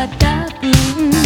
は多分